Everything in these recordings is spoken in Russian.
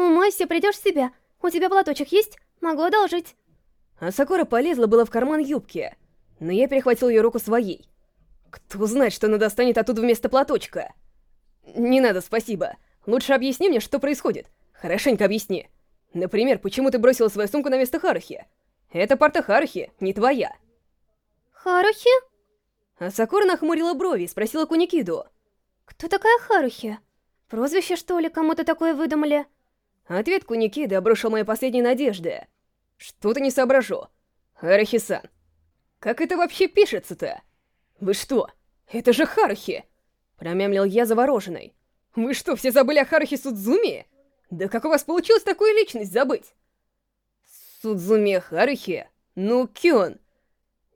Умойся, придешь в себя. У тебя платочек есть? Могу одолжить. А Сакура полезла было в карман юбки, но я перехватил ее руку своей. Кто знает, что она достанет оттуда вместо платочка? Не надо, спасибо. Лучше объясни мне, что происходит. Хорошенько объясни. Например, почему ты бросила свою сумку на место Харухи? Это порта Харухи, не твоя. Харухи? А Сакура нахмурила брови и спросила Куникиду. Кто такая Харухи? Прозвище, что ли, кому-то такое выдумали? Ответ Куникиды обрушил мои последние надежды. Что-то не соображу. Харухи-сан. Как это вообще пишется-то? Вы что? Это же Харухи! Промямлил я завороженный. Вы что, все забыли о Харухи Судзуми? Да как у вас получилось такую личность забыть? Судзуми Харухи? Ну, Кён.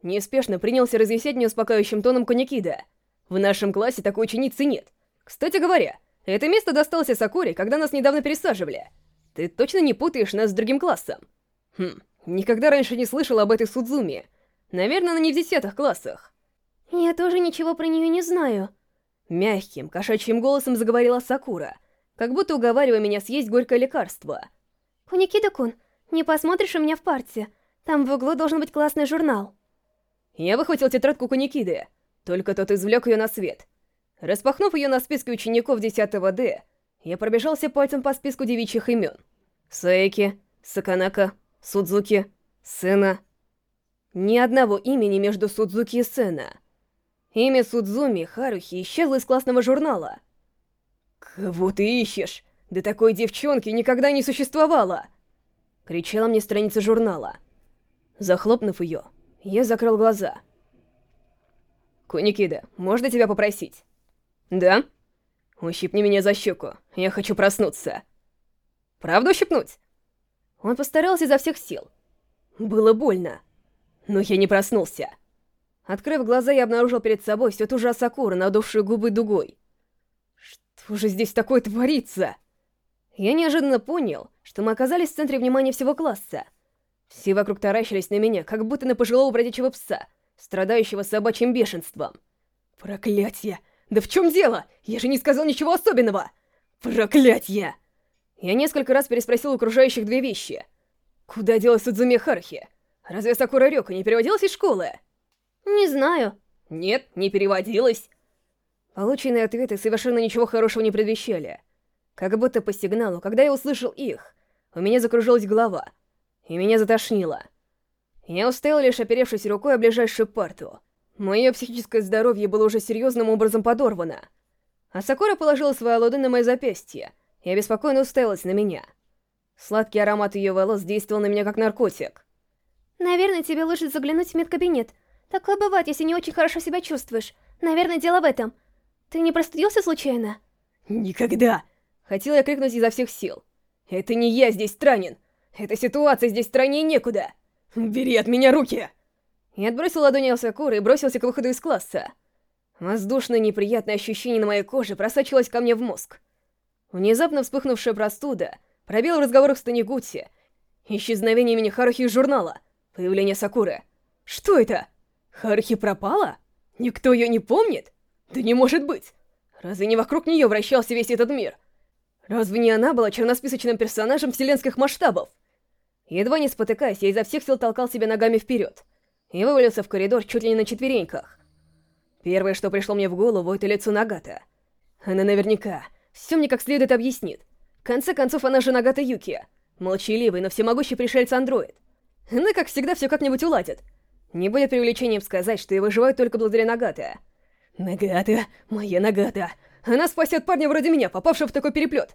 Неспешно принялся разъяснять неуспокаивающим тоном Коникида. В нашем классе такой ученицы нет. Кстати говоря, это место досталось Сакуре, когда нас недавно пересаживали. Ты точно не путаешь нас с другим классом? Хм, никогда раньше не слышал об этой Судзуми. Наверное, она не в десятых классах. Я тоже ничего про нее не знаю. Мягким, кошачьим голосом заговорила Сакура, как будто уговаривая меня съесть горькое лекарство. Куникида-кун, не посмотришь у меня в парте? Там в углу должен быть классный журнал. Я выхватил тетрадку Куникиды, только тот извлек ее на свет. Распахнув ее на списке учеников 10 Д, я пробежался пальцем по списку девичьих имен. Саэки, Саканака, Судзуки, Сена. Ни одного имени между Судзуки и Сена. Имя Судзуми Харухи исчезло из классного журнала. «Кого ты ищешь? Да такой девчонки никогда не существовало!» Кричала мне страница журнала. Захлопнув ее, я закрыл глаза. «Куникида, можно тебя попросить?» «Да?» «Ущипни меня за щеку, я хочу проснуться». «Правда ущипнуть?» Он постарался изо всех сил. Было больно. Но я не проснулся. Открыв глаза, я обнаружил перед собой все ту же Асакуру, надувшую губы дугой. Что же здесь такое творится? Я неожиданно понял, что мы оказались в центре внимания всего класса. Все вокруг таращились на меня, как будто на пожилого бродячего пса, страдающего собачьим бешенством. Проклятье! Да в чем дело? Я же не сказал ничего особенного! Проклятье! Я несколько раз переспросил у окружающих две вещи. Куда делась Судзуми Хархи? Разве Сакура Рёка не переводилась из школы? Не знаю. Нет, не переводилась. Полученные ответы совершенно ничего хорошего не предвещали. Как будто по сигналу, когда я услышал их, у меня закружилась голова, и меня затошнило. Я устоял лишь оперевшись рукой о ближайшую парту. Мое психическое здоровье было уже серьезным образом подорвано. А Сакура положила свои ладонь на мое запястье и обеспокоенно уставилась на меня. Сладкий аромат ее волос действовал на меня как наркотик. «Наверное, тебе лучше заглянуть в медкабинет. Такое бывает, если не очень хорошо себя чувствуешь. Наверное, дело в этом. Ты не простудился случайно?» «Никогда!» Хотел я крикнуть изо всех сил. «Это не я здесь странен! Эта ситуация здесь страннее некуда! Бери от меня руки!» Я отбросил ладони Асакуры и бросился к выходу из класса. Воздушное неприятное ощущение на моей коже просачивалось ко мне в мозг. Внезапно вспыхнувшая простуда пробила в разговорах с Танигути. Исчезновение имени Харухи из журнала. Появление Сакуры. Что это? Харухи пропала? Никто ее не помнит? Да не может быть! Разве не вокруг нее вращался весь этот мир? Разве не она была черносписочным персонажем вселенских масштабов? Едва не спотыкаясь, я изо всех сил толкал себя ногами вперед и вывалился в коридор чуть ли не на четвереньках. Первое, что пришло мне в голову, это лицо Нагата. Она наверняка все мне как следует объяснит. В конце концов, она же Нагата Юки, молчаливый, но всемогущий пришельц-андроид. Она, как всегда, все как-нибудь уладит. Не будет преувеличением сказать, что я выживаю только благодаря Нагата. Нагата, моя Нагата. Она спасет парня вроде меня, попавшего в такой переплет.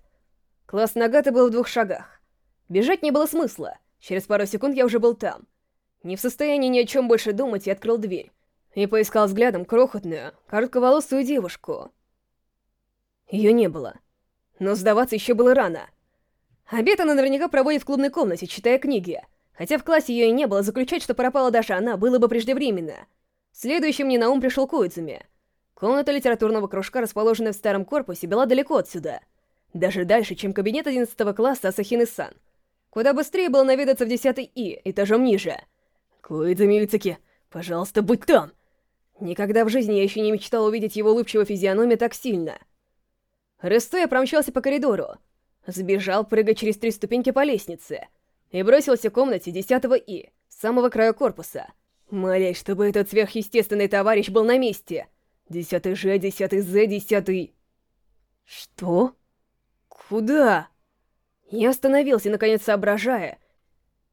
Класс Нагата был в двух шагах. Бежать не было смысла. Через пару секунд я уже был там. Не в состоянии ни о чем больше думать, и открыл дверь. И поискал взглядом крохотную, коротковолосую девушку. Ее не было. Но сдаваться еще было рано. Обед она наверняка проводит в клубной комнате, читая книги. Хотя в классе ее и не было, заключать, что пропала даже она, было бы преждевременно. Следующим мне на ум пришел Коидзуми. Комната литературного кружка, расположенная в старом корпусе, была далеко отсюда. Даже дальше, чем кабинет 11 класса Асахины-сан. Куда быстрее было наведаться в 10 И, этажом ниже. Коидзуми Юцуки, пожалуйста, будь там! Никогда в жизни я еще не мечтал увидеть его улыбчивую физиономию так сильно. Рестоя промчался по коридору. Сбежал, прыгая через три ступеньки по лестнице, и бросился в комнате 10 И, с самого края корпуса, молясь, чтобы этот сверхъестественный товарищ был на месте. 10 Ж, 10 З, 10... Что? Куда? Я остановился, наконец соображая,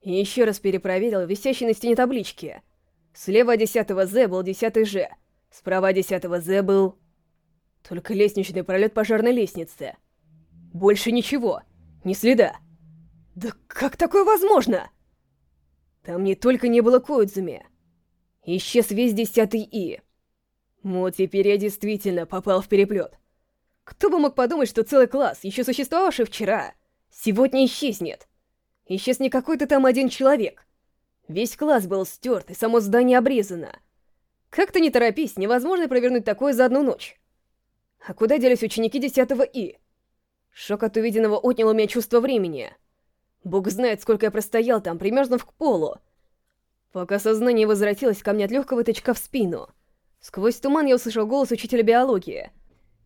и еще раз перепроверил висящие на стене таблички. Слева от 10 З был 10 Ж, справа от 10 З был... Только лестничный пролет пожарной лестницы. Больше ничего. Ни следа. Да как такое возможно? Там не только не было Коидзуми. Исчез весь десятый И. Вот теперь я действительно попал в переплет. Кто бы мог подумать, что целый класс, еще существовавший вчера, сегодня исчезнет. Исчез не какой-то там один человек. Весь класс был стерт, и само здание обрезано. Как-то не торопись, невозможно провернуть такое за одну ночь. А куда делись ученики 10 И? Шок от увиденного отнял у меня чувство времени. Бог знает, сколько я простоял там, примерзнув к полу. Пока сознание возвратилось ко мне от легкого тычка в спину. Сквозь туман я услышал голос учителя биологии,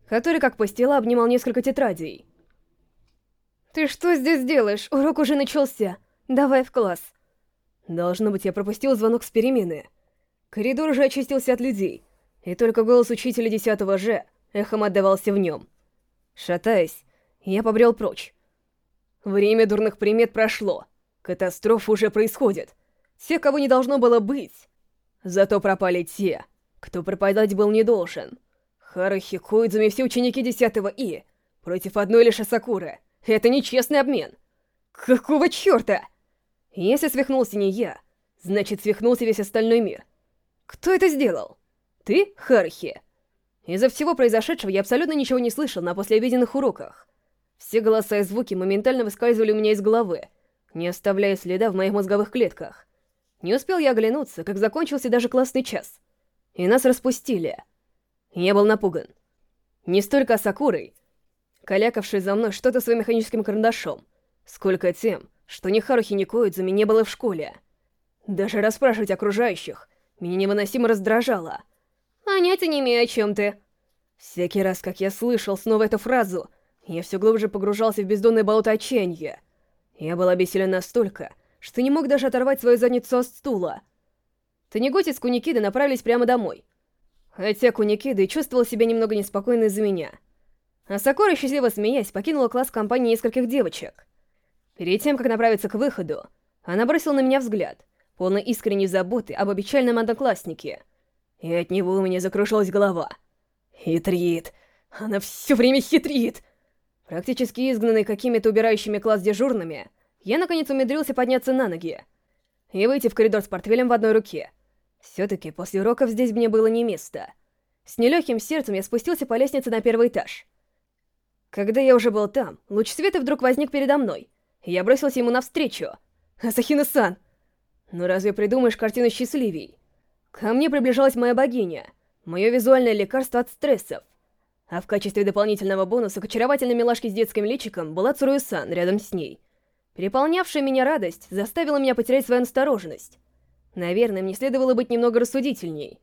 который, как постела, обнимал несколько тетрадей. «Ты что здесь делаешь? Урок уже начался. Давай в класс». Должно быть, я пропустил звонок с перемены. Коридор уже очистился от людей, и только голос учителя 10 Ж эхом отдавался в нем. Шатаясь, я побрел прочь. Время дурных примет прошло. Катастрофа уже происходит. Те, кого не должно было быть. Зато пропали те, кто пропадать был не должен. Харахи, Коидзуми, все ученики 10 И, против одной лишь Асакуры. Это нечестный обмен. Какого черта? Если свихнулся не я, значит свихнулся весь остальной мир. Кто это сделал? Ты, Харахи? Из-за всего произошедшего я абсолютно ничего не слышал на послеобеденных уроках. Все голоса и звуки моментально выскальзывали у меня из головы, не оставляя следа в моих мозговых клетках. Не успел я оглянуться, как закончился даже классный час. И нас распустили. Я был напуган. Не столько Сакурой, калякавшей за мной что-то своим механическим карандашом, сколько тем, что ни Харухи, ни Коидзуми не было в школе. Даже расспрашивать окружающих меня невыносимо раздражало. «Понятия не имею, о чем ты». Всякий раз, как я слышал снова эту фразу, я все глубже погружался в бездонное болото отчаяния. Я был обессилен настолько, что не мог даже оторвать свою задницу от стула. Танеготи с Куникиды направились прямо домой. Хотя Куникида и чувствовал себя немного неспокойно из-за меня. А Сакура, счастливо смеясь, покинула класс компании нескольких девочек. Перед тем, как направиться к выходу, она бросила на меня взгляд, полный искренней заботы об обещальном однокласснике. И от него у меня закружилась голова. Хитрит. Она все время хитрит. Практически изгнанный какими-то убирающими класс дежурными, я наконец умудрился подняться на ноги и выйти в коридор с портфелем в одной руке. Все-таки после уроков здесь мне было не место. С нелегким сердцем я спустился по лестнице на первый этаж. Когда я уже был там, луч света вдруг возник передо мной, я бросился ему навстречу. «Асахина-сан!» Ну разве придумаешь картину счастливей? Ко мне приближалась моя богиня, мое визуальное лекарство от стрессов. А в качестве дополнительного бонуса к очаровательной милашке с детским личиком была Цурую-сан рядом с ней. Переполнявшая меня радость заставила меня потерять свою настороженность. Наверное, мне следовало быть немного рассудительней.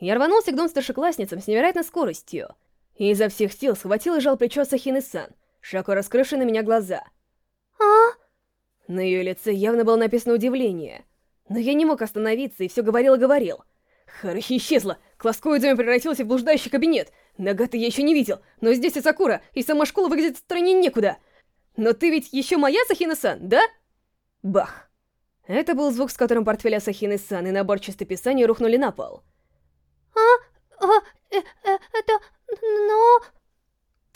Я рванулся к двум старшеклассницам с невероятной скоростью, и изо всех сил схватил и жал плечо Сахины-сан, широко раскрывший на меня глаза. «А?» На ее лице явно было написано удивление, но я не мог остановиться и все говорил и говорил. Харахи исчезла, класс Коидзуми превратился в блуждающий кабинет. Нагата я еще не видел, но здесь и Сакура, и сама школа выглядит страннее некуда. Но ты ведь еще моя Сахина-сан, да? Бах. Это был звук, с которым портфель Асахины-сан и набор чистописания рухнули на пол. «А? А? Э, э, это... но...»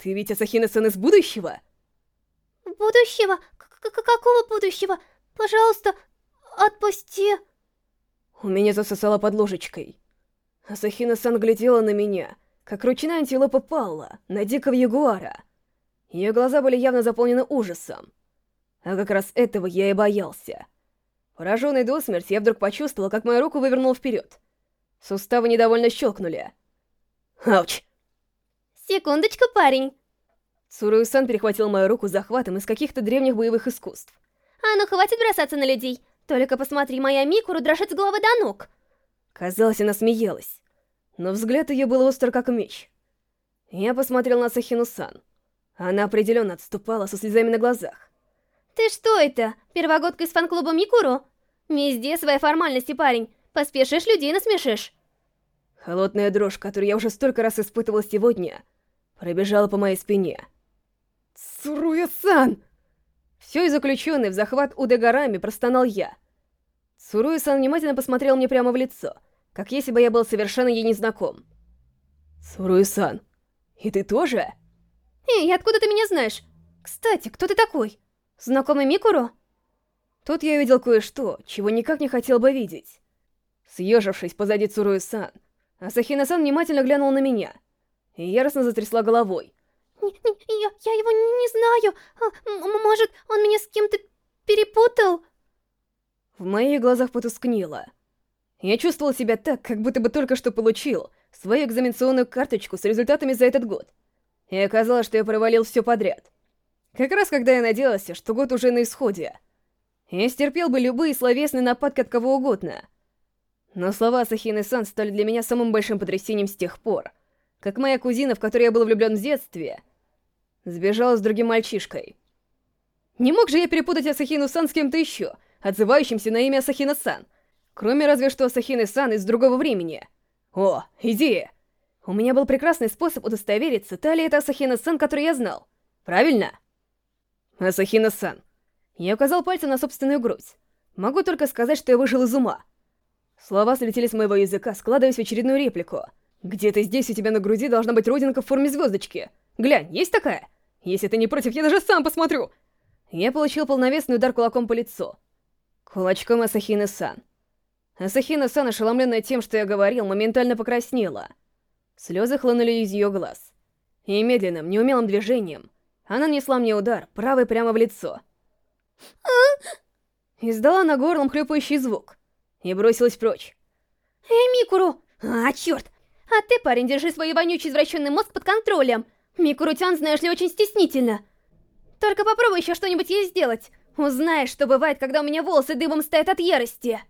«Ты ведь Асахина-сан из будущего?» «Будущего? К какого будущего? Пожалуйста, отпусти!» У меня засосало под ложечкой. Асахина-сан глядела на меня, как ручная антилопа Паула на дикого ягуара. Ее глаза были явно заполнены ужасом. А как раз этого я и боялся. Пораженный до смерти, я вдруг почувствовал, как мою руку вывернул вперед. Суставы недовольно щелкнули. Ауч! Секундочку, парень. Цурую-сан перехватил мою руку захватом из каких-то древних боевых искусств. А ну хватит бросаться на людей. Только посмотри, моя Микуру дрожит с головы до ног. Казалось, она смеялась. Но взгляд ее был остр, как меч. Я посмотрел на Сахину-сан. Она определенно отступала со слезами на глазах. Ты что это, первогодка из фан-клуба Микуру? Везде свои формальности, парень. Поспешишь, людей насмешишь. Холодная дрожь, которую я уже столько раз испытывал сегодня, пробежала по моей спине. Цуруя-сан! Все и заключенный в захват Удегарами простонал я. Цуруя-сан внимательно посмотрел мне прямо в лицо, как если бы я был совершенно ей незнаком. Цуруя-сан, и ты тоже? Эй, откуда ты меня знаешь? Кстати, кто ты такой? Знакомый Микуру? Тут я увидел кое-что, чего никак не хотел бы видеть. Съежившись позади Цуруи-сан, Асахина-сан внимательно глянул на меня и яростно затрясла головой. Не, не, я, я его не знаю. А, может, он меня с кем-то перепутал? В моих глазах потускнело. Я чувствовал себя так, как будто бы только что получил свою экзаменационную карточку с результатами за этот год. И оказалось, что я провалил все подряд. Как раз когда я надеялся, что год уже на исходе. Я стерпел бы любые словесные нападки от кого угодно. Но слова Сахины-сан стали для меня самым большим потрясением с тех пор, как моя кузина, в которую я был влюблен в детстве, сбежала с другим мальчишкой. Не мог же я перепутать Асахину-сан с кем-то еще, отзывающимся на имя Асахина-сан, кроме разве что Асахины-сан из другого времени. О, идея! У меня был прекрасный способ удостовериться, та ли это Асахина-сан, который я знал. Правильно? Асахина-сан. Я указал пальцем на собственную грудь. Могу только сказать, что я вышел из ума. Слова слетели с моего языка, складываясь в очередную реплику. Где-то здесь у тебя на груди должна быть родинка в форме звездочки. Глянь, есть такая? Если ты не против, я даже сам посмотрю. Я получил полновесный удар кулаком по лицу. Кулачком Асахины-сан. Асахина-сан, ошеломленная тем, что я говорил, моментально покраснела. Слезы хлынули из ее глаз. И медленным, неумелым движением она нанесла мне удар, правой прямо в лицо. Издала на горлом хлюпающий звук и бросилась прочь. «Эй, Микуру! А, черт! А ты, парень, держи свой вонючий извращенный мозг под контролем. Микурутян, знаешь ли, очень стеснительно. Только попробуй еще что-нибудь ей сделать. Узнаешь, что бывает, когда у меня волосы дыбом стоят от ярости.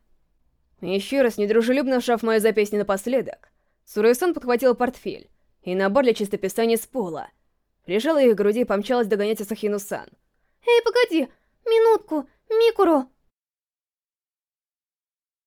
Еще раз недружелюбно сжав мое запястье напоследок, Суруэсон подхватила портфель и набор для чистописания с пола. Прижала ее к груди и помчалась догонять Асахину-сан. «Эй, погоди! Минутку! Микуру!»